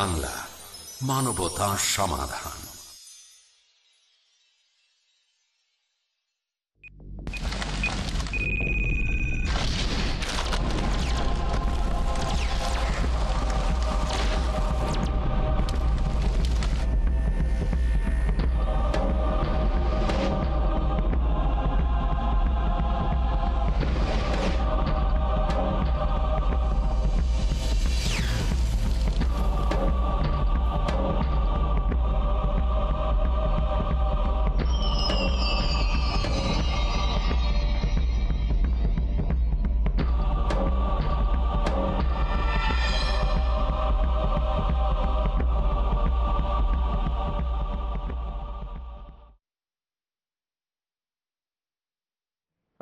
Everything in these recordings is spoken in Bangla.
বাংলা মানবতা সমাধান।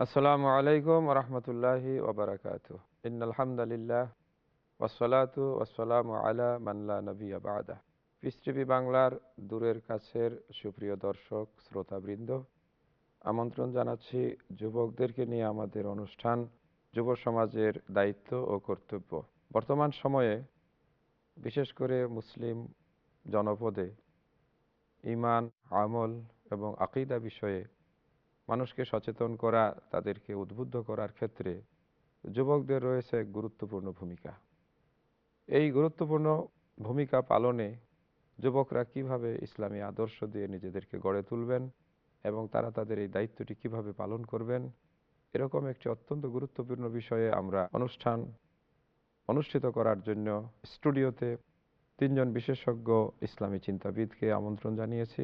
আসসালামু আলাইকুম রহমতুল্লাহি ওবরাকাত ইনালহামদুলিল্লাহ ওসলাতু ওসালাম আলা মাল্লা নবী আবাদা টিভি বাংলার দূরের কাছের সুপ্রিয় দর্শক, শ্রোতাবৃন্দ, আমন্ত্রণ জানাচ্ছি যুবকদেরকে নিয়ে আমাদের অনুষ্ঠান যুব সমাজের দায়িত্ব ও কর্তব্য। বর্তমান সময়ে বিশেষ করে মুসলিম জনপদে ইমান, আমল এবং আকিদা বিষয়ে মানুষকে সচেতন করা, তাদেরকে উদ্বুদ্ধ করার ক্ষেত্রে যুবকদের রয়েছে গুরুত্বপূর্ণ ভূমিকা। এই গুরুত্বপূর্ণ ভূমিকা পালনে যুবকরা কীভাবে ইসলামী আদর্শ দিয়ে নিজেদেরকে গড়ে তুলবেন এবং তারা তাদের এই দায়িত্বটি কীভাবে পালন করবেন, এরকম একটি অত্যন্ত গুরুত্বপূর্ণ বিষয়ে আমরা অনুষ্ঠান অনুষ্ঠিত করার জন্য স্টুডিওতে তিনজন বিশেষজ্ঞ ইসলামী চিন্তাবিদকে আমন্ত্রণ জানিয়েছি।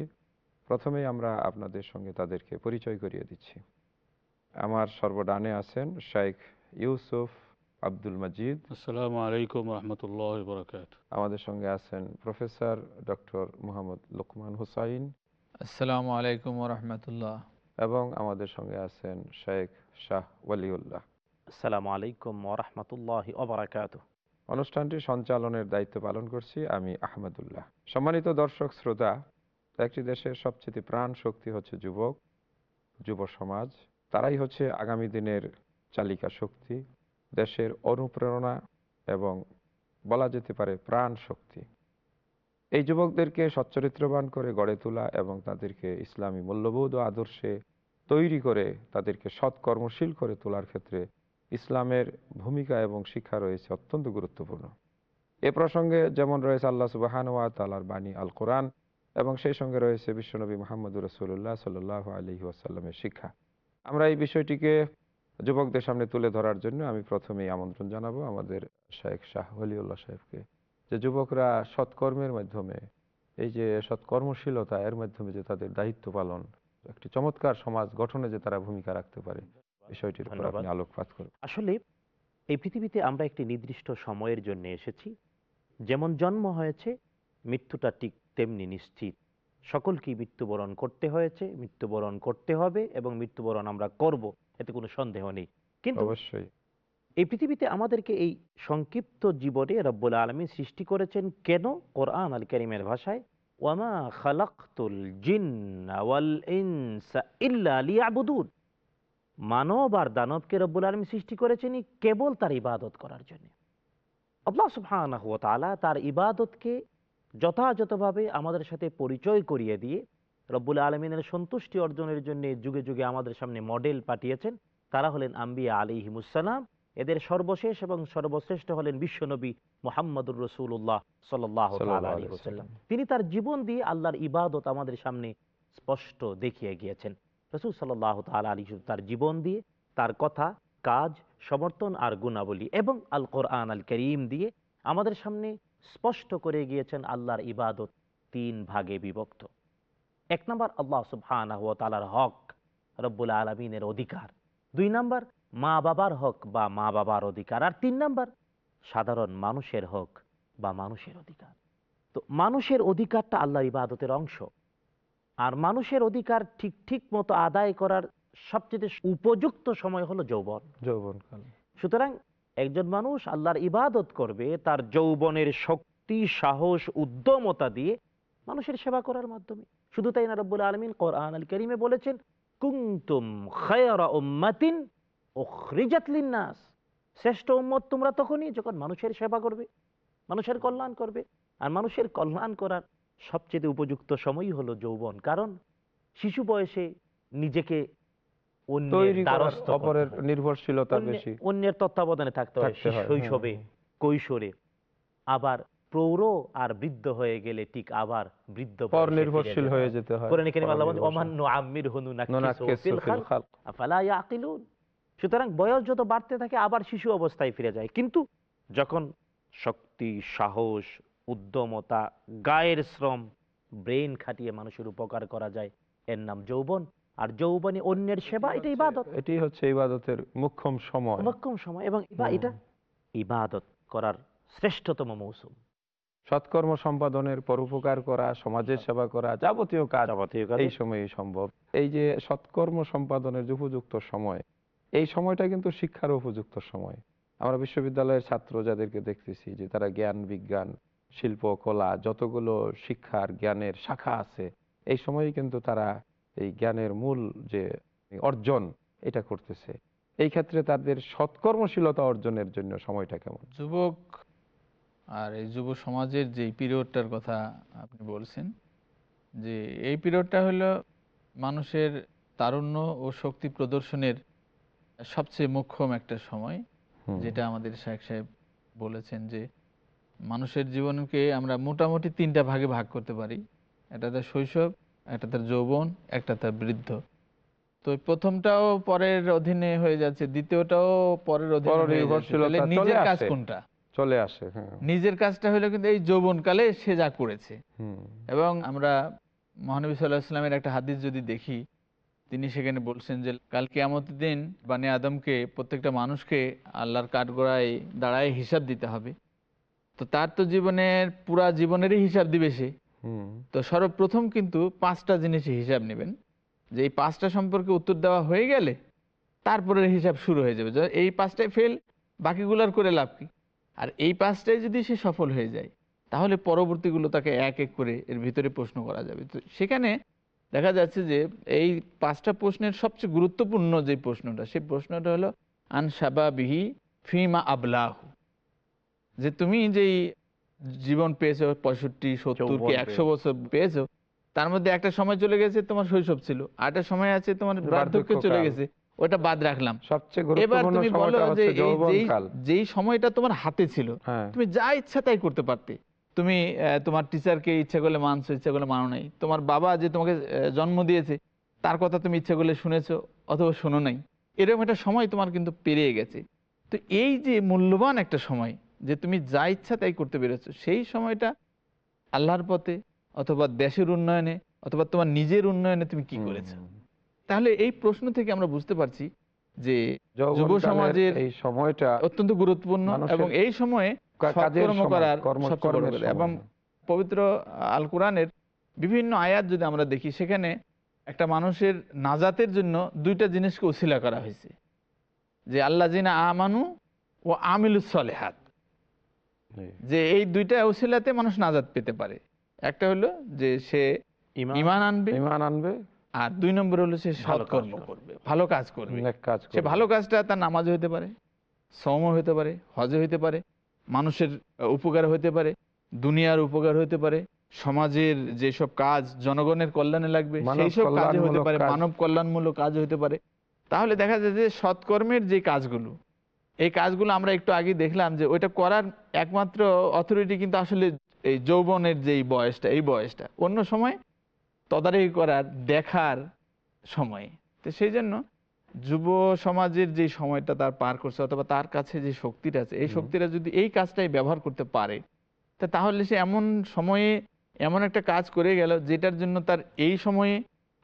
প্রথমেই আমরা আপনাদের সঙ্গে তাদেরকে পরিচয় করিয়ে দিচ্ছি। আমার সর্বডানে আছেন শেখ ইউসুফ আব্দুল মজিদ। আসসালামু আলাইকুম রহমতুল্লাহ বরকাত আমাদের সঙ্গে আছেন প্রফেসর ডক্টর মোহাম্মদ লুকমান হুসাইন। আসসালামু আলাইকুম রহমতুল্লাহ। এবং আমাদের সঙ্গে আছেন শেখ শাহ ওয়ালিউল্লাহ। আসসালামু আলাইকুম ওরহমতুল্লাহ ওবরাকাত অনুষ্ঠানটি সঞ্চালনের দায়িত্ব পালন করছি আমি আহমদুল্লাহ। সম্মানিত দর্শক শ্রোতা একটি দেশের সবচেয়ে প্রাণ শক্তি হচ্ছে যুবক, যুব সমাজ। তারাই হচ্ছে আগামী দিনের চালিকা শক্তি, দেশের অনুপ্রেরণা এবং বলা যেতে পারে প্রাণ শক্তি। এই যুবকদেরকে সচ্চরিত্রবান করে গড়ে তোলা এবং তাদেরকে ইসলামী মূল্যবোধ ও আদর্শে তৈরি করে তাদেরকে সৎকর্মশীল করে তোলার ক্ষেত্রে ইসলামের ভূমিকা এবং শিক্ষা রয়েছে অত্যন্ত গুরুত্বপূর্ণ। এ প্রসঙ্গে যেমন রয়েছে আল্লাহ সুবাহান ওয়া তালার বাণী আল কোরআন এবং সেই সঙ্গে রয়েছে বিশ্বনবী মোহাম্মদ রসুল্লাহ সাল আলহি আসাল্লামের শিক্ষা। আমরা এই বিষয়টিকে যুবকদের সামনে তুলে ধরার জন্য আমি প্রথমেই আমন্ত্রণ জানাব আমাদের শেখ শাহ হলিউল্লাহ সাহেবকে যে যুবকরা সৎকর্মের মাধ্যমে এই যে সৎকর্মশীলতা এর মাধ্যমে যে তাদের দায়িত্ব পালন একটি চমৎকার সমাজ গঠনে যে তারা ভূমিকা রাখতে পারে বিষয়টির উপর আপনি আলোকপাত করুন। আসলে এই পৃথিবীতে আমরা একটি নির্দিষ্ট সময়ের জন্য এসেছি। যেমন জন্ম হয়েছে মৃত্যুটা ঠিক তেমনি নিশ্চিত। সকলকেই মৃত্যুবরণ করতে হয়েছে মৃত্যুবরণ করতে হবে এবং মৃত্যুবরণ আমরা করব এতে কোনো সন্দেহ নেই। কিন্তু অবশ্যই। এই পৃথিবীতে আমাদেরকে এই সংক্ষিপ্ত জীবনে রব্বুল আলমী সৃষ্টি করেছেন কেন? কোরআন আল করিমের ভাষায় ওয়ামা খালাক্তুল জিন্না ওয়াল ইনসা ইল্লা লিয়াবুদুন। মানব আর দানবকে রব্বুল আলমী সৃষ্টি করেছেনই কেবল তার ইবাদত করার জন্য। আল্লাহ সুবহানাহু ওয়া তাআলা তার ইবাদতকে যথাযথভাবে আমাদের সাথে পরিচয় করিয়ে দিয়ে রব্বুল আলমিনের সন্তুষ্টি অর্জনের জন্য যুগে যুগে আমাদের সামনে মডেল পাঠিয়েছেন। তারা হলেন আম্বিয়া আলী হিমুসালাম এদের সর্বশেষ এবং সর্বশ্রেষ্ঠ হলেন বিশ্বনবী মোহাম্মদুর রসুল্লাহ সাল্লাহ তিনি তার জীবন দিয়ে আল্লাহর ইবাদত আমাদের সামনে স্পষ্ট দেখিয়ে গিয়েছেন। রসুল সাল্লাহ তাল আলী তার জীবন দিয়ে তার কথা কাজ সমর্থন আর গুণাবলী এবং আল কোরআন আল করিম দিয়ে আমাদের সামনে স্পষ্ট করে গিয়েছেন আল্লাহর ইবাদত তিন ভাগে বিভক্ত। এক নম্বর আল্লাহ সুবহানাহু ওয়া তাআলার হক রব্বুল আলমিনের অধিকার। দুই নম্বর মা বাবার হক বা মা বাবার অধিকার। আর তিন নম্বর সাধারণ মানুষের হক বা মানুষের অধিকার। তো মানুষের অধিকারটা আল্লাহর ইবাদতের অংশ। আর মানুষের অধিকার ঠিক ঠিক মতো আদায় করার সবচেয়ে উপযুক্ত সময় হলো যৌবন। যৌবন সুতরাং একজন মানুষ আল্লাহর ইবাদত করবে, তার যৌবনের শক্তি, সাহস, উদ্যমতা দিয়ে মানুষের সেবা করার মাধ্যমে। শুধু তাই না, রব্বুল আলমিন কোরআন আল করিমে বলেছেন কুমতুম খায়রা উখরিজাত লিন্নাস। শ্রেষ্ঠ উম্মত তোমরা তখনই যখন মানুষের সেবা করবে, মানুষের কল্যাণ করবে। আর মানুষের কল্যাণ করার সবচেয়ে উপযুক্ত সময়ই হলো যৌবন। কারণ শিশু বয়সে নিজেকে অপরের নির্ভরশীলতা বেশি। অন্যের তত্ত্বাবধানে থাকতে হয় শৈশবে কৈশোরে। আবার প্রৌঢ় আর বৃদ্ধ হয়ে গেলে ঠিক আবার বৃদ্ধ পর নির্ভরশীল হয়ে যেতে হয়। কোরআনে কারিমে আল্লাহ বলেন, পরনির্ভরশীল। "ওমান হুনু নাক্কিসু ফিল ফিল খালক, খালক। আফালা ইয়াকিলুন?" সুতরাং বয়স যত বাড়তে থাকে আবার শিশু অবস্থায় ফিরে যায়। কিন্তু যখন শক্তি সাহস উদ্যমতা গায়ের শ্রম ব্রেন খাটিয়ে মানুষের উপকার করা যায় এর নাম যৌবন। আর যৌবনে অন্যের সেবা এটা ইবাদত। এটি হচ্ছে ইবাদতের মুখ্যম সময়। মোক্ষম সময় এবং এটা ইবাদত করার শ্রেষ্ঠতম মৌসুম। সৎকর্ম সম্পাদনের পরোপকার করা সমাজের সেবা করা যাবতীয় কাজ যাবতীয় কাজ এই সময়ে সম্ভব। এই যে সৎকর্ম সম্পাদনের যে উপযুক্ত সময় এই সময়টা কিন্তু শিক্ষার উপযুক্ত সময়। আমরা বিশ্ববিদ্যালয়ের ছাত্র যাদেরকে দেখতেছি যে তারা জ্ঞান বিজ্ঞান শিল্প কলা যতগুলো শিক্ষার জ্ঞানের শাখা আছে এই সময়ে কিন্তু তারা এই জ্ঞানের মূল যে অর্জন এটা করতেছে। এই ক্ষেত্রে তাদের সৎকর্মশীলতা অর্জনের জন্য সময়টা কেমন? যুবক আর এই যুব সমাজের যে পিরিয়ডটার কথা আপনি বলছেন যে এই পিরিয়ডটা হলো মানুষের তারুণ্য ও শক্তি প্রদর্শনের সবচেয়ে মুখ্যম একটা সময়। যেটা আমাদের শেখ সাহেব বলেছেন যে মানুষের জীবনকে আমরা মোটামুটি তিনটা ভাগে ভাগ করতে পারি। তার শৈশব একটা তার যৌবন একটা তার বৃদ্ধ। তো প্রথমটাও পরের অধীনে হয়ে যাচ্ছে দ্বিতীয়টাও পরের অধীনে নিজের কাজ কোনটা? চলে আসে হ্যাঁ। নিজের কাজটা হলো কিন্তু এই যৌবনকালে সে যা করেছে। এবং আমরা মহানবী সাল্লাহ ইসলামের একটা হাদিস যদি দেখি তিনি সেখানে বলছেন যে কাল কেয়ামতের দিন বানে আদমকে প্রত্যেকটা মানুষকে আল্লাহর কাঠগড়ায় দাঁড়ায় হিসাব দিতে হবে। তো তার তো জীবনের পুরা জীবনেরই হিসাব দিবে সে। তো সর্বপ্রথম কিন্তু পাঁচটা জিনিসের হিসাব নেবেন। যে এই পাঁচটা সম্পর্কে উত্তর দেওয়া হয়ে গেলে তারপরে হিসাব শুরু হয়ে যাবে। এই পাঁচটায় ফেল বাকিগুলোর করে লাভ কি? আর এই পাঁচটায় যদি সে সফল হয়ে যায়, তাহলে পরবর্তীগুলো তাকে এক এক করে এর ভিতরে প্রশ্ন করা যাবে। তো সেখানে দেখা যাচ্ছে যে এই পাঁচটা প্রশ্নের সবচেয়ে গুরুত্বপূর্ণ যে প্রশ্নটা, সেই প্রশ্নটা হলো, আন বিহি ফিমা আবলাহু। যে তুমি যেই জীবন পেয়েছ পঁয়ষট্টি সত্তর কি একশো বছর পেয়েছ তার মধ্যে একটা সময় চলে গেছে তোমার শৈশব ছিল আর একটা সময় আছে তোমার বার্ধক্য চলে গেছে ওটা বাদ রাখলাম। এবার তুমি বলো যে যেই সময়টা তোমার হাতে ছিল হ্যাঁ। তুমি যা ইচ্ছা তাই করতে পারতে। তুমি তোমার টিচারকে ইচ্ছা করলে মানছো ইচ্ছা করলে মানো নাই। তোমার বাবা যে তোমাকে জন্ম দিয়েছে তার কথা তুমি ইচ্ছা করলে শুনেছো অথবা শোনো নাই। এরকম একটা সময় তোমার কিন্তু পেরিয়ে গেছে। তো এই যে মূল্যবান একটা সময় যে তুমি যা ইচ্ছা তাই করতে পেরেছ সেই সময়টা আল্লাহর পথে অথবা দেশের উন্নয়নে অথবা তোমার নিজের উন্নয়নে তুমি কি করেছ তাহলে এই প্রশ্ন থেকে আমরা বুঝতে পারছি যে যুব সমাজের এই সময়টা অত্যন্ত গুরুত্বপূর্ণ এবং এই সময়ে করার কর্ম-। সময়। এবং পবিত্র আল কোরআনের বিভিন্ন আয়াত যদি আমরা দেখি সেখানে একটা মানুষের নাজাতের জন্য দুইটা জিনিসকে উসিলা করা হয়েছে যে আল্লাহ জিনা আমানু ও আমিলুস সলেহাত জি। যে এই দুইটা উসিলাতে মানুষ নাজাত পেতে পারে। একটা হলো যে সে ইমান আনবে ইমান আনবে। আর দুই নম্বর হলো সে ভালো কাজ সৎকর্ম করবে। ভালো কাজ করবে। সে ভালো কাজটা তার নামাজ হইতে পারে সম হইতে পারে হজে হইতে পারে মানুষের উপকার হইতে পারে দুনিয়ার উপকার হইতে পারে সমাজের যেসব কাজ জনগণের কল্যাণে লাগবে সেই সব কাজে হইতে কল্যাণমূলক পারে মানব কল্যাণমূলক কাজ হইতে পারে। তাহলে দেখা যায় যে সৎকর্মের যে কাজগুলো এই কাজগুলো আমরা একটু আগে দেখলাম যে ওইটা করার একমাত্র অথরিটি কিন্তু আসলে এই যৌবনের যেই বয়সটা এই বয়সটা। অন্য সময় তদারকি করার দেখার সময়। তো সেই জন্য যুব সমাজের যে সময়টা তার পার করছে অথবা তার কাছে যে শক্তিটা আছে এই শক্তিটা যদি এই কাজটাই ব্যবহার করতে পারে তা তাহলে সে এমন সময়ে এমন একটা কাজ করে গেল যেটার জন্য তার এই সময়ে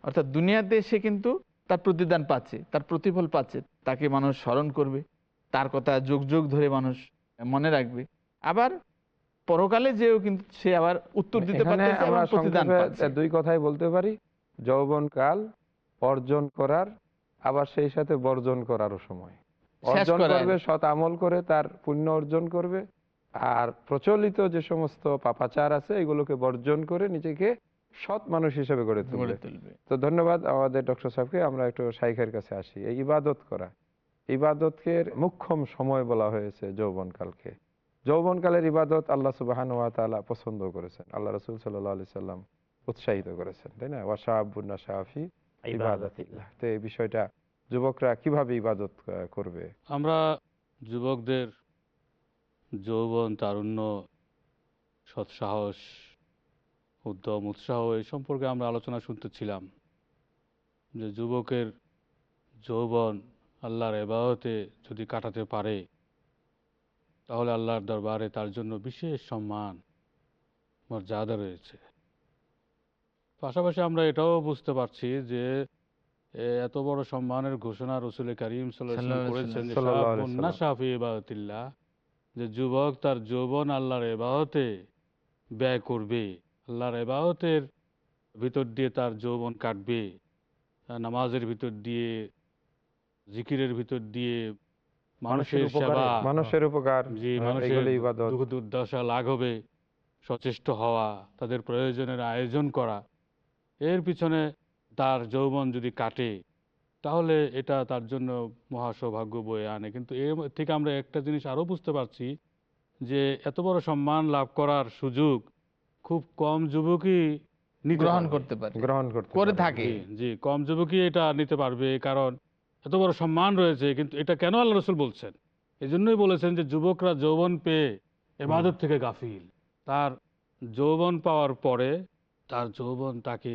অর্থাৎ দুনিয়াতে সে কিন্তু তার প্রতিদান পাচ্ছে তার প্রতিফল পাচ্ছে তাকে মানুষ স্মরণ করবে। তার কথা যুগ যুগ ধরে মানুষ মনে রাখবে। আবার পরকালে যেও কিন্তু সে আবার উত্তর দিতে পারতেছে দুই কথাই বলতে পারি যৌবনকাল অর্জন করার আবার সেই সাথে বর্জন করারও সময়। অর্জন করবে সৎ আমল করে তার পুণ্য অর্জন করবে আর প্রচলিত যে সমস্ত পাপাচার আছে এগুলোকে বর্জন করে নিজেকে সৎ মানুষ হিসেবে গড়ে তুলবে। গড়ে তুলবে। তো ধন্যবাদ আমাদের ডক্টর সাহেবকে আমরা একটু শাইখের কাছে আসি। এই ইবাদত করা। ইবাদতকে মুখ্যম সময় বলা হয়েছে যৌবনকালকে। যৌবনকালের ইবাদত আল্লাহ সুবাহান ওয়া তাআলা পছন্দ করেছেন। আল্লাহ রসুল সাল্লাহ আলি সাল্লাম উৎসাহিত করেছেন, তাই না? ওয়াশাবুন্না শাহি ইবাদাতিল্লাহ। তো এই বিষয়টা যুবকরা কীভাবে ইবাদত করবে? আমরা যুবকদের যৌবন, তারুণ্য, সৎসাহস, উদ্যম, উৎসাহ এই সম্পর্কে আমরা আলোচনা শুনতেছিলাম যে যুবকের যৌবন আল্লাহর এবাহতে যদি কাটাতে পারে তাহলে আল্লাহর দরবারে তার জন্য বিশেষ সম্মান মর্যাদা রয়েছে। পাশাপাশি আমরা এটাও বুঝতে পারছি যে এত বড় সম্মানের ঘোষণা রসুল করিম করেছেন ইবাদাতিল্লাহ যে যুবক তার যৌবন আল্লাহর এবাহতে ব্যয় করবে আল্লাহর এবাহতের ভিতর দিয়ে তার যৌবন কাটবে নামাজের ভিতর দিয়ে জিকিরের ভিতর দিয়ে মানুষের সেবা মানুষের উপকার জি মানুষের দুঃখ দুর্দশা লাঘবে সচেষ্ট হওয়া তাদের প্রয়োজনের আয়োজন করা এর পিছনে তার যৌবন যদি কাটে তাহলে এটা তার জন্য মহা সৌভাগ্য বয়ে আনে। কিন্তু এর থেকে আমরা একটা জিনিস আরও বুঝতে পারছি যে এত বড় সম্মান লাভ করার সুযোগ খুব কম যুবকই গ্রহণ করতে পারে। গ্রহণ করতে করে পারে। থাকে। জি জি কম যুবকই এটা নিতে পারবে কারণ এত বড় সম্মান রয়েছে কিন্তু এটা কেন আল্লাহ রসুল বলছেন? এই জন্যই বলেছেন যে যুবকরা যৌবন পেয়ে এবাদত থেকে গাফিল। তার যৌবন পাওয়ার পরে তার যৌবন তাকে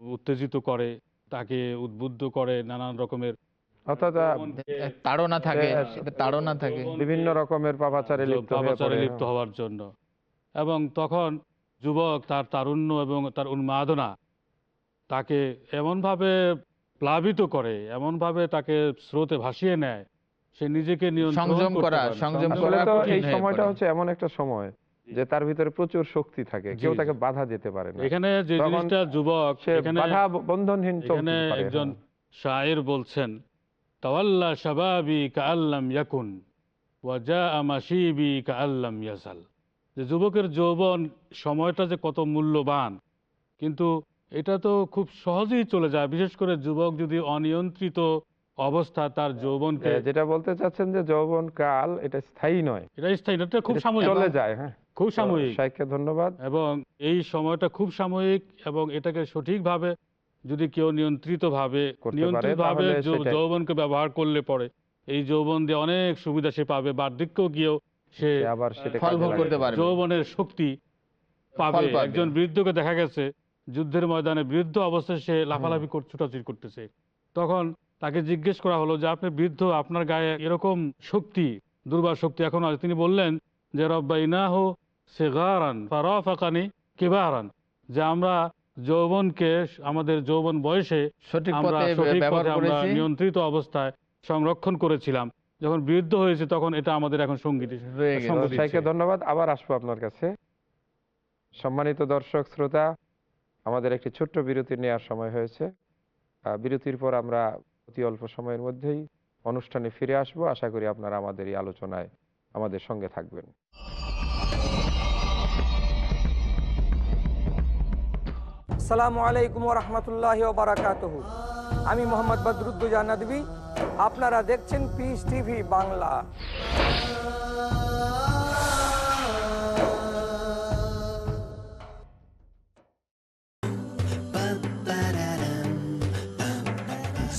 উত্তেজিত করে তাকে উদ্বুদ্ধ করে নানান রকমের অর্থাৎ তাড়না থাকে তাড়না থাকে। বিভিন্ন রকমের পাপাচারে লিপ্ত হয়ে লিপ্ত হওয়ার জন্য। এবং তখন যুবক তার তারুণ্য এবং তার উন্মাদনা তাকে এমনভাবে প্লাবিত করে এমনভাবে তাকে স্রোতে ভাসিয়ে নেয়। সে নিজেকে সংযম করা, সংযম করা এই সময়টা হচ্ছে এমন একটা সময় যে তার ভিতরে প্রচুর শক্তি থাকে কেউ তাকে বাধা দিতে পারে না। এখানে যে জিনিসটা যুবক এখানে বাধা বন্ধনহীন এখানে একজন। শায়ের বলছেন তাওয়াল্লা শাবাবি কাআল্লাম ইয়াকুন ওয়াজা মাসিবি কাআল্লাম ইয়াসাল যে যুবকের যৌবন সময়টা যে কত মূল্যবান কিন্তু এটা তো খুব সহজেই চলে যায় বিশেষ করে যুবক যদি অনিয়ন্ত্রিত অবস্থা তার যৌবনকে এ, যেটা বলতে চাচ্ছেন যে যৌবন কাল এটা স্থায়ী নয়। এটা স্থায়ী না, এটা খুব সাময়িক। চলে যায় হ্যাঁ। খুব সাময়িক। শাইখকে ধন্যবাদ। এবং এই সময়টা খুব সাময়িক এবং এটাকে সঠিকভাবে যদি কেউ নিয়ন্ত্রিতভাবে করতে পারে, নিয়ন্ত্রিতভাবে তাহলে যৌ- সেটাই। যৌবনকে ব্যবহার করলে পরে এই যৌবন দিয়ে অনেক সুবিধা সে পাবে বার্ধক্য গিয়েও সে আবার সেটা ফল ভোগ করতে পারবে। যৌবনের শক্তি পাবে। একজন বৃদ্ধকে দেখা গেছে যুদ্ধের ময়দানে বৃদ্ধ অবস্থায় সে লাফালাফি ছুটাছুটি করতেছে। তখন তাকে জিজ্ঞেস করা হলো যে আপনি বৃদ্ধ আপনার গায়ে এরকম শক্তি দুর্বার শক্তি এখন আছে? তিনি বললেন যে রব্বাইনাহ সেগারান ফারাফাকানি কিবারান। যে আমরা যৌবনকে আমাদের যৌবন বয়সে আমরা সঠিক পথে আমরা নিয়ন্ত্রিত অবস্থায় সংরক্ষণ করেছিলাম। যখন বৃদ্ধ হয়েছে তখন এটা আমাদের এখন সংগীত ধন্যবাদ। আবার আসব আপনার কাছে। সম্মানিত দর্শক শ্রোতা আমাদের একটি ছোট্ট বিরতি নেওয়ার সময় হয়েছে। বিরতির পর আমরা অতি অল্প সময়ের মধ্যেই অনুষ্ঠানে ফিরে আসব। আশা করি আপনারা আমাদের এই আলোচনায় আমাদের সঙ্গে থাকবেন। আসসালামু আলাইকুম রহমতুল্লাহ বারাকাত আমি মোহাম্মদ বদরুদ্দুজা নদী আপনারা দেখছেন Peace TV Bangla.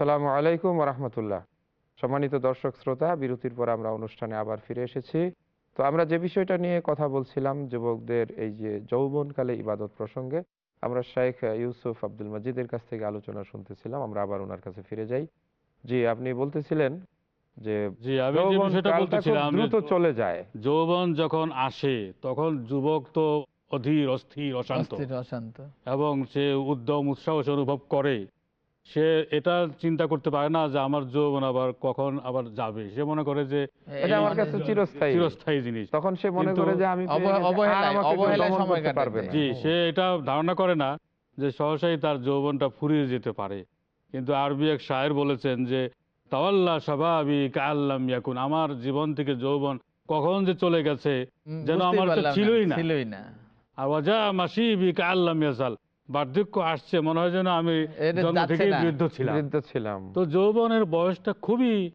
আসসালামু আলাইকুম রহমতুল্লাহ সম্মানিত দর্শক শ্রোতা বিরতির পর আমরা অনুষ্ঠানে আবার ফিরে এসেছি। তো আমরা যে বিষয়টা নিয়ে কথা বলছিলাম যুবকদের এই যে যৌবনকালে ইবাদত প্রসঙ্গে আমরা শেখ ইউসুফ আব্দুল মজিদের কাছ থেকে আলোচনা শুনতেছিলাম আমরা আবার ওনার কাছে ফিরে যাই। জি আপনি বলতেছিলেন যে দ্রুত চলে যায়। যৌবন যখন আসে তখন যুবক তো অধীর অস্থির অশান্ত। অশান্ত। এবং সে উদ্যম উৎসাহ অনুভব করে। সে এটা চিন্তা করতে পারে না যে আমার যৌবন আবার কখন আবার যাবে। সে মনে করে যে এটা আমার কাছে চিরস্থায়ী। চিরস্থায়ী জিনিস। তখন সে মনে কিন্তু করে যে আমি অবহেলায়- সময় কাটাতে জি সে এটা ধারণা করে না যে সহসাই তার যৌবনটা ফুরিয়ে যেতে পারে। কিন্তু আরবি এক শায়ের বলেছেন যে তাওয়াল্লা স্বাভাবি কাল্লাম ইয়াকুন আমার জীবন থেকে যৌবন কখন যে চলে গেছে যেন আমার তো ছিলই না। ছিলই না। আর ওয়াজা মাসি বি কাল্লাম ইয়াসাল বার্ধক্য আসছে মনে হয় যেন আমি জন্ম থেকে বৃদ্ধ ছিলাম। বৃদ্ধ ছিলাম। তো যৌবনের বয়সটা খুবই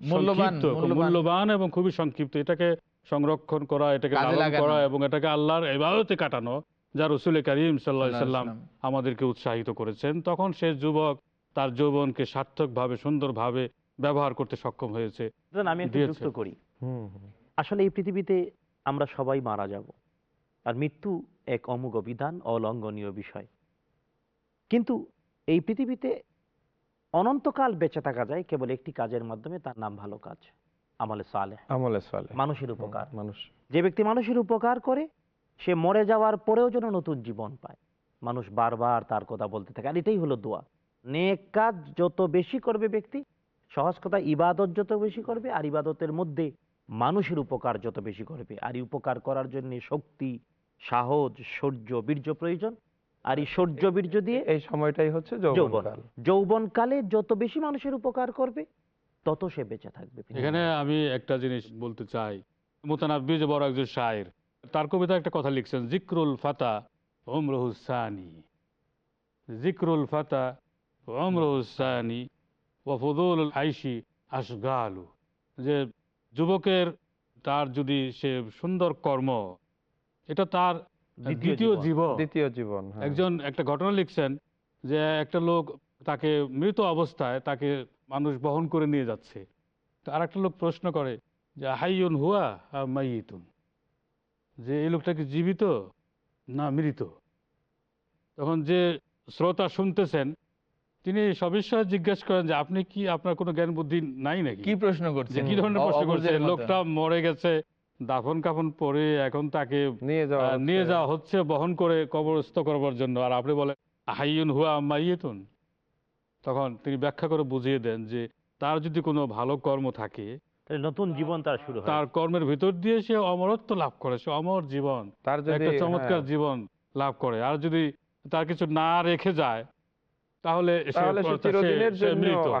মূল্যবান, মূল্যবান। এবং খুবই সংক্ষিপ্ত। এটাকে সংরক্ষণ করা এটাকে লালন করা এবং এটাকে আল্লাহর এবাদতে কাটানো যা রসুল করিম সাল্লাহ সাল্লাম সাল্লাম। আমাদেরকে উৎসাহিত করেছেন। তখন সে যুবক তার যৌবনকে সার্থকভাবে সুন্দরভাবে ব্যবহার করতে সক্ষম হয়েছে। আমি করি। আসলে এই পৃথিবীতে আমরা সবাই মারা যাব। আর মৃত্যু এক অমুগ বিধান অলঙ্ঘনীয় বিষয়। কিন্তু এই পৃথিবীতে অনন্তকাল বেঁচে থাকা যায় কেবল একটি কাজের মাধ্যমে তার নাম ভালো কাজ আমলে সালে আমলে সালে মানুষের উপকার। মানুষ। যে ব্যক্তি মানুষের উপকার করে সে মরে যাওয়ার পরেও যেন নতুন জীবন পায়। মানুষ বারবার তার কথা বলতে থাকে আর এটাই হলো দোয়া। নেক কাজ যত বেশি করবে ব্যক্তি সহজ কথা ইবাদত যত বেশি করবে আর ইবাদতের মধ্যে মানুষের উপকার যত বেশি করবে আর উপকার করার জন্য শক্তি সাহস শৌর্য বীর্য প্রয়োজন। আর এই শৌর্য বীর্য দিয়ে এই সময়টাই হচ্ছে যৌবন যৌবনকাল। যৌবনকালে যত বেশি মানুষের উপকার করবে তত সে বেঁচে থাকবে। এখানে আমি একটা জিনিস বলতে চাই। মোতানাব্বি যে বড় একজন শায়ের। তার কবিতা একটা কথা লিখছেন জিক্রুল ফাতা ওমরহুসানি জিক্রুল ফাতা ওমরহুসানি ওফদুল আইসি আসগালু যে যুবকের তার যদি সে সুন্দর কর্ম এটা তার দ্বিতীয় জীবন। দ্বিতীয় জীবন হ্যাঁ। একজন একটা ঘটনা লিখছেন যে একটা লোক তাকে মৃত অবস্থায় তাকে মানুষ বহন করে নিয়ে যাচ্ছে। তো আর একটা লোক প্রশ্ন করে যে হাইয়ুন হুয়া আর মাইতুন যে এই লোকটা কি জীবিত? না মৃত। তখন যে শ্রোতা শুনতেছেন তিনি সবিস্ময়ে জিজ্ঞেস করেন যে আপনি কি আপনার কোনো জ্ঞান বুদ্ধি নাই নাকি? কি প্রশ্ন যে করছে কি ধরনের প্রশ্ন করছে লোকটা মরে গেছে দাফন কাফন পরে এখন তাকে নিয়ে যাওয়া নিয়ে হচ্ছে। যাওয়া হচ্ছে বহন করে কবরস্থ করবার জন্য। আর আপনি বলেন হাইয়ুন হুয়া মাইয়েতুন? তখন তিনি ব্যাখ্যা করে বুঝিয়ে দেন যে তার যদি কোনো ভালো কর্ম থাকে নতুন জীবন তার শুরু তার কর্মের ভিতর দিয়ে সে অমরত্ব লাভ করে সে অমর জীবন তার একটা চমৎকার হ্যাঁ, জীবন লাভ করে। আর যদি তার কিছু না রেখে যায় তাহলে।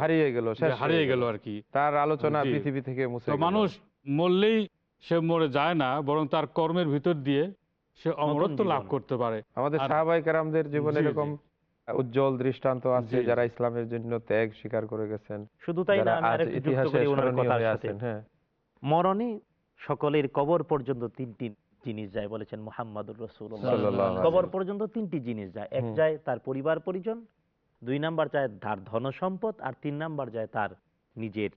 হারিয়ে গেল হারিয়ে গেল। আর কি। তার আলোচনা পৃথিবী থেকে মুছে মানুষ মরলেই সে মরে যায় না বরং তার কর্মের ভিতর দিয়ে সে অমরত্ব লাভ করতে পারে। আমাদের আর- সাহাবাই কারামদের জীবনে। এরকম উজ্জ্বল দৃষ্টান্ত আছে। যারা ইসলামের জন্য ত্যাগ স্বীকার করে গেছেন শুধু তাই না ইতিহাসে হয়ে মরণে সকলের কবর পর্যন্ত তিনটি জিনিস যায় বলেছেন মোহাম্মদুর রসুল্লাহ কবর পর্যন্ত তিনটি জিনিস যায়। এক যায় তার পরিবার পরিজন দুই নাম্বার যায় তার ধন সম্পদ আর তিন নাম্বার যায় তার নিজের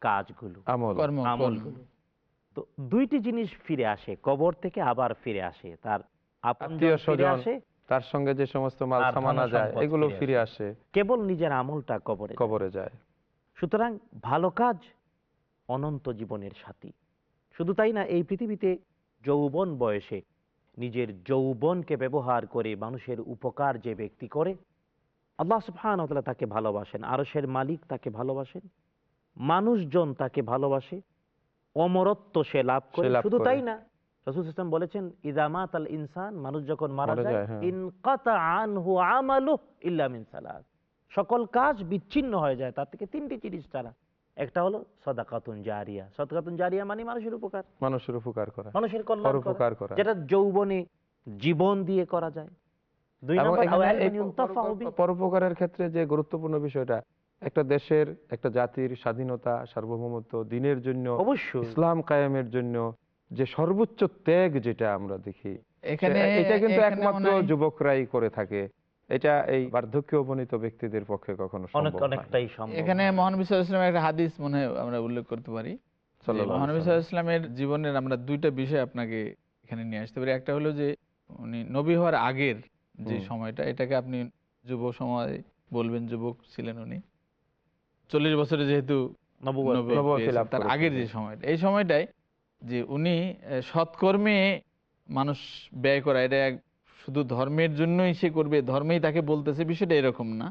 কাজগুলো। আমল। আমলগুলো তো দুইটি জিনিস ফিরে আসে কবর থেকে আবার ফিরে আসে তার তার সঙ্গে যে সমস্ত মাল সামানা যায় এগুলো ফিরে আসে। কেবল নিজের আমলটা কবরে কবরে যায়। সুতরাং ভালো কাজ অনন্ত জীবনের সাথী। শুধু তাই না এই পৃথিবীতে যৌবন বয়সে নিজের যৌবনকে ব্যবহার করে মানুষের উপকার যে ব্যক্তি করে আল্লাহ সুবহান তাকে ভালোবাসেন আরসের মালিক তাকে ভালোবাসেন মানুষজন তাকে ভালোবাসে অমরত্ব সে লাভ করে শুধু তাই না রসুল ইসলাম বলেছেন ইদামাত আল ইনসান মানুষ যখন মারা যায় যায়, হ্যাঁ। ইনকাতা আনহু আমালু ইল্লা মিন সালাত সকল কাজ বিচ্ছিন্ন হয়ে যায় তার থেকে তিনটি জিনিস ছাড়া একটা হলো সদাকাতুন জারিয়া সদাকাতুন জারিয়া মানে মানুষের উপকার মানুষের উপকার করা মানুষের কল্যাণ করা, পরোপকার করা যেটা যৌবনে জীবন দিয়ে করা যায় দুই নম্বর মান পরোপকারের ক্ষেত্রে যে গুরুত্বপূর্ণ বিষয়টা একটা দেশের একটা জাতির স্বাধীনতা সার্বভৌমত্ব দিনের জন্য অবশ্যই। ইসলাম কায়েমের জন্য যে সর্বোচ্চ ত্যাগ যেটা আমরা দেখি এটা কিন্তু একমাত্র যুবকরাই করে থাকে। এটা এই বার্ধক্যে উপনীত ব্যক্তিদের পক্ষে কখনো অনেক অনেকটাই সম্ভব। এখানে মহানবী সাল্লাল্লাহু একটা হাদিস মনে হয় আমরা উল্লেখ করতে পারি। মহানবী সাল্লাল্লাহু জীবনের আমরা দুইটা বিষয় আপনাকে এখানে নিয়ে আসতে পারি। একটা হলো যে উনি নবী হওয়ার আগের যে সময়টা এটাকে আপনি যুব সময় বলবেন যুবক ছিলেন উনি। চল্লিশ বছরে যেহেতু তার আগের যে। সময়টা এই সময়টায় যে উনি সৎকর্মে মানুষ ব্যয় করা এটা শুধু ধর্মের জন্যই সে করবে ধর্মেই তাকে বলতেছে বিষয়টা এরকম না।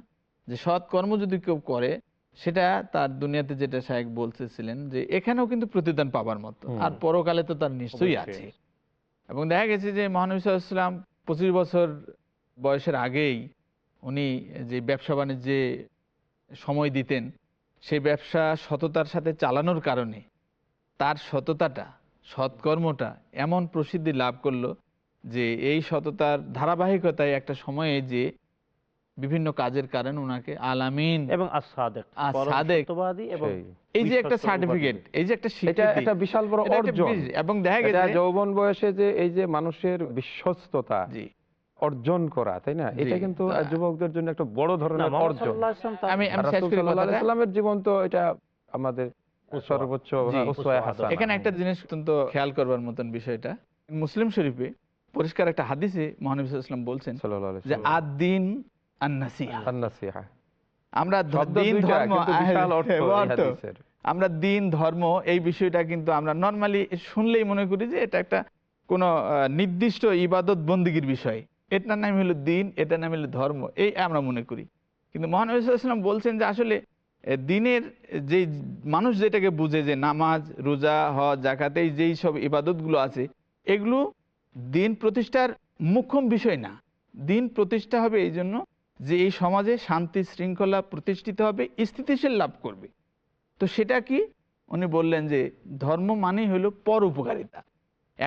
যে সৎ কর্ম যদি কেউ করে সেটা তার দুনিয়াতে যেটা শাহেক বলতেছিলেন যে এখানেও কিন্তু প্রতিদান পাবার মতো। আর পরকালে তো তার নিশ্চয়ই আছে। এবং দেখা গেছে যে মহানবী সাল্লাম পঁচিশ বছর বয়সের আগেই উনি যে ব্যবসা বাণিজ্যে সময় দিতেন সেই ব্যবসা সততার সাথে চালানোর কারণে। তার সততাটা সৎকর্মটা এমন প্রসিদ্ধি লাভ করল যে এই সততার ধারাবাহিকতায় একটা সময়ে যে বিভিন্ন কাজের কারণে ওনাকে আলামিন এবং। এই যে একটা সার্টিফিকেট এই যে একটা এটা স্বীকৃতি একটা বিশাল বড় অর্জন। এবং দেখা গেছে যৌবন বয়সে যে এই যে মানুষের বিশ্বস্ততা জি। অর্জন করা তাই না এটা কিন্তু যুবকদের জন্য একটা বড় ধরনের অর্জন আমি। সাল্লামের জীবন তো এটা আমাদের সর্বোচ্চ। এখানে একটা জিনিস অত্যন্ত খেয়াল করবার মতন বিষয়টা মুসলিম শরীফে পরিষ্কার একটা হাদিসে মহানবী ইসলাম বলছেন সাল্লাল্লাহু আলাইহি যে সাল্লাম। আদ দিন আন্নাসিহা আন-নাসিহা। আমরা দিন ধর্ম বিশাল অর্থ এই হাদিসের। আমরা দিন ধর্ম এই বিষয়টা কিন্তু আমরা নর্মালি শুনলেই মনে করি যে এটা একটা কোনো আহ, নির্দিষ্ট ইবাদত বন্দীগীর বিষয় এটার নাম হলো দিন, এটার নাম হলো ধর্ম, এই আমরা মনে করি। কিন্তু মহানবীলাম বলছেন যে আসলে দিনের যে মানুষ যেটাকে বুঝে যে নামাজ, রোজা, হজ জাকাতে যেই সব ইবাদতগুলো আছে, এগুলো দিন প্রতিষ্ঠার মুখ্যম বিষয় না। দিন প্রতিষ্ঠা হবে এই জন্য যে এই সমাজে শান্তি শৃঙ্খলা প্রতিষ্ঠিত হবে, স্থিতিশীল লাভ করবে। তো সেটা কি? উনি বললেন যে ধর্ম মানেই হলো পর উপকারিতা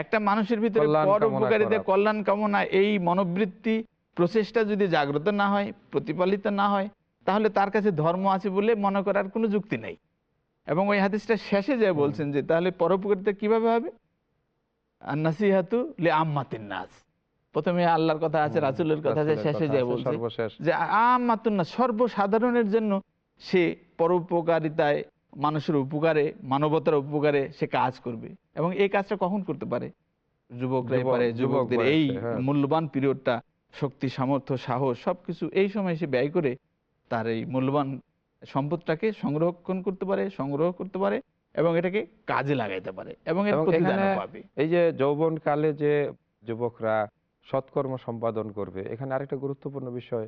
একটা মানুষের ভিতরে কল্যাণ পর কামনা উপকারিতা কল্যাণ কামনা এই মনোবৃত্তি প্রচেষ্টা যদি জাগ্রত না হয় প্রতিপালিত না হয় তাহলে তার কাছে ধর্ম আছে বলে মনে করার কোনো যুক্তি নেই। এবং ওই হাদিসটা শেষে যায় বলছেন যে তাহলে পরোপকারিতা কীভাবে হবে? আর নাসিহাতু লে আম্মাতিন নাস। প্রথমে আল্লাহর কথা আছে রাসুলের কথা আছে শেষে আছে, বলছে যে আমাতুন না সর্বসাধারণের জন্য সে পরোপকারিতায় মানুষের উপকারে মানবতার উপকারে সে কাজ করবে। এবং এই কাজটা কখন করতে পারে? যুবকরাই পারে যুবকদের এই হ্যাঁ। মূল্যবান পিরিয়ডটা শক্তি সামর্থ্য সাহস সবকিছু এই সময় সে ব্যয় করে তার এই মূল্যবান সম্পদটাকে সংরক্ষণ করতে পারে সংগ্রহ করতে পারে এবং এটাকে কাজে লাগাইতে পারে এবং এই যে যৌবন কালে যে যুবকরা সৎকর্ম সম্পাদন করবে এখানে আরেকটা গুরুত্বপূর্ণ বিষয়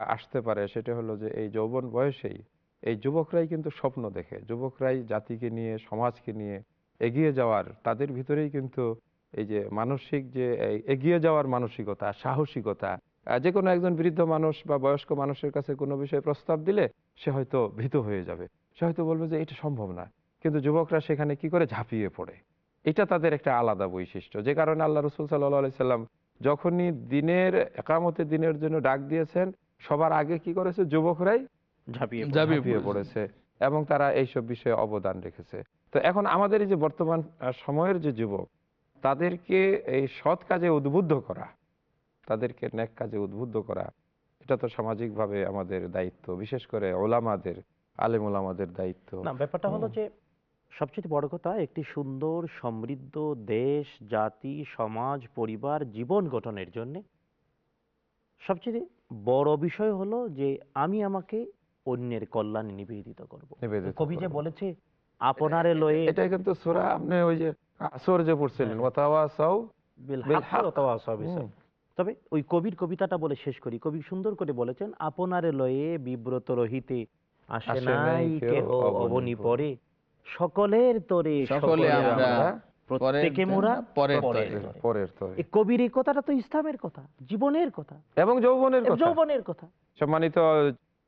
আসতে পারে সেটা হলো যে এই যৌবন বয়সেই এই যুবকরাই কিন্তু স্বপ্ন দেখে। যুবকরাই জাতিকে নিয়ে, সমাজকে নিয়ে এগিয়ে যাওয়ার, তাদের ভিতরেই কিন্তু এই যে মানসিক যে এগিয়ে যাওয়ার মানসিকতা, সাহসিকতা যে কোনো একজন বৃদ্ধ মানুষ বা বয়স্ক মানুষের কাছে কোনো বিষয়ে প্রস্তাব দিলে সে হয়তো ভীত হয়ে যাবে। সে হয়তো বলবে যে এটা সম্ভব না। কিন্তু যুবকরা সেখানে কি করে ঝাঁপিয়ে পড়ে? এটা তাদের একটা আলাদা বৈশিষ্ট্য। যে কারণে আল্লাহ রসুল সাল্লাহ সাল্লাম যখনই দিনের একামতে দিনের জন্য ডাক দিয়েছেন, সবার আগে কি করেছে? যুবকরাই ঝাঁপিয়ে পড়ে। ঝাঁপিয়ে ঝাঁপিয়ে পড়েছে। এবং তারা এইসব বিষয়ে অবদান রেখেছে। তো এখন আমাদের এই যে বর্তমান সময়ের যে যুবক তাদেরকে এই সৎ কাজে উদ্বুদ্ধ করা তাদেরকে ন্যাক কাজে উদ্বুদ্ধ করা এটা তো সামাজিকভাবে আমাদের দায়িত্ব। বিশেষ করে ওলামাদের আলেম ওলামাদের দায়িত্ব। না ব্যাপারটা হলো যে সবচেয়ে বড় কথা একটি সুন্দর সমৃদ্ধ দেশ জাতি সমাজ পরিবার জীবন গঠনের জন্য সবচেয়ে বড় বিষয় হলো যে আমি আমাকে অন্যের কল্যাণে নিবেদিত করব কবি যে বলেছে আপনারে লয়ে এটা কিন্তু সোরা আপনি ওই যে আসর যে পড়ছিলেন ওয়াতাওয়াসাউ বিল বিল হাক্কি হাক্ক। ওয়া তাওয়াসাউ বিস হুম। তবে ওই কবির কবিতাটা বলে শেষ করি কবি সুন্দর করে বলেছেন আপনারে লয়ে বিব্রত রহিতে আসে নাই কেহ অবনী পরে। পরে সকলের তরে সকলে আমরা প্রত্যেকে পরের মোরা পরের পরের তরে। তরে। পরের তরে এই কবির এই কথাটা তো ইসলামের কথা জীবনের কথা এবং যৌবনের কথা যৌবনের কথা সম্মানিত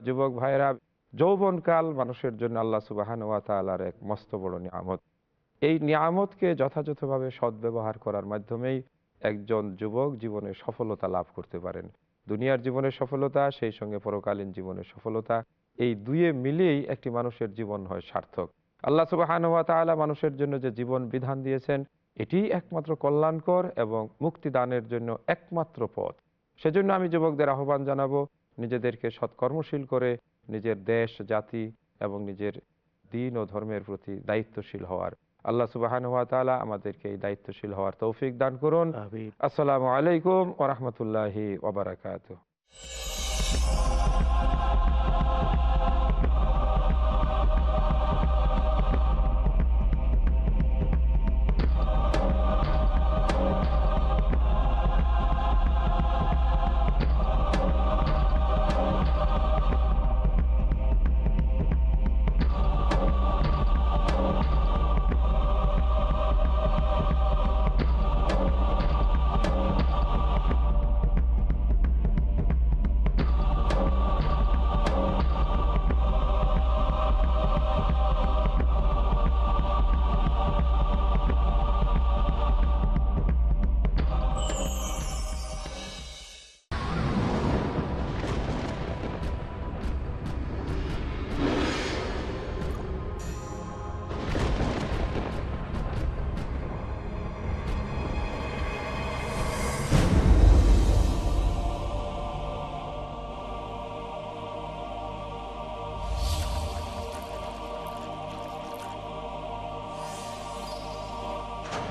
যুবক ভাইরা যৌবনকাল মানুষের জন্য আল্লাহ সুবাহান ওয়া তাআলার এক মস্ত বড় নিয়ামত। এই নিয়ামতকে যথাযথভাবে সদ্ব্যবহার করার মাধ্যমেই একজন যুবক জীবনে সফলতা লাভ করতে পারেন। দুনিয়ার জীবনের সফলতা, সেই সঙ্গে পরকালীন জীবনের সফলতা, এই দুয়ে মিলিয়েই একটি মানুষের জীবন হয় সার্থক। আল্লাহ সুবাহান ওয়া তাআলা মানুষের জন্য যে জীবন বিধান দিয়েছেন, এটি একমাত্র কল্যাণকর এবং মুক্তিদানের জন্য একমাত্র পথ। সেজন্য আমি যুবকদের আহ্বান জানাব নিজেদেরকে সৎকর্মশীল করে নিজের দেশ জাতি এবং নিজের দিন ও ধর্মের প্রতি দায়িত্বশীল হওয়ার। আল্লাহ সুবাহান ওয়া আমাদেরকে এই দায়িত্বশীল হওয়ার তৌফিক দান করুন। আসসালামু আলাইকুম ওরহমতুল্লাহি ওবরাকাতুহ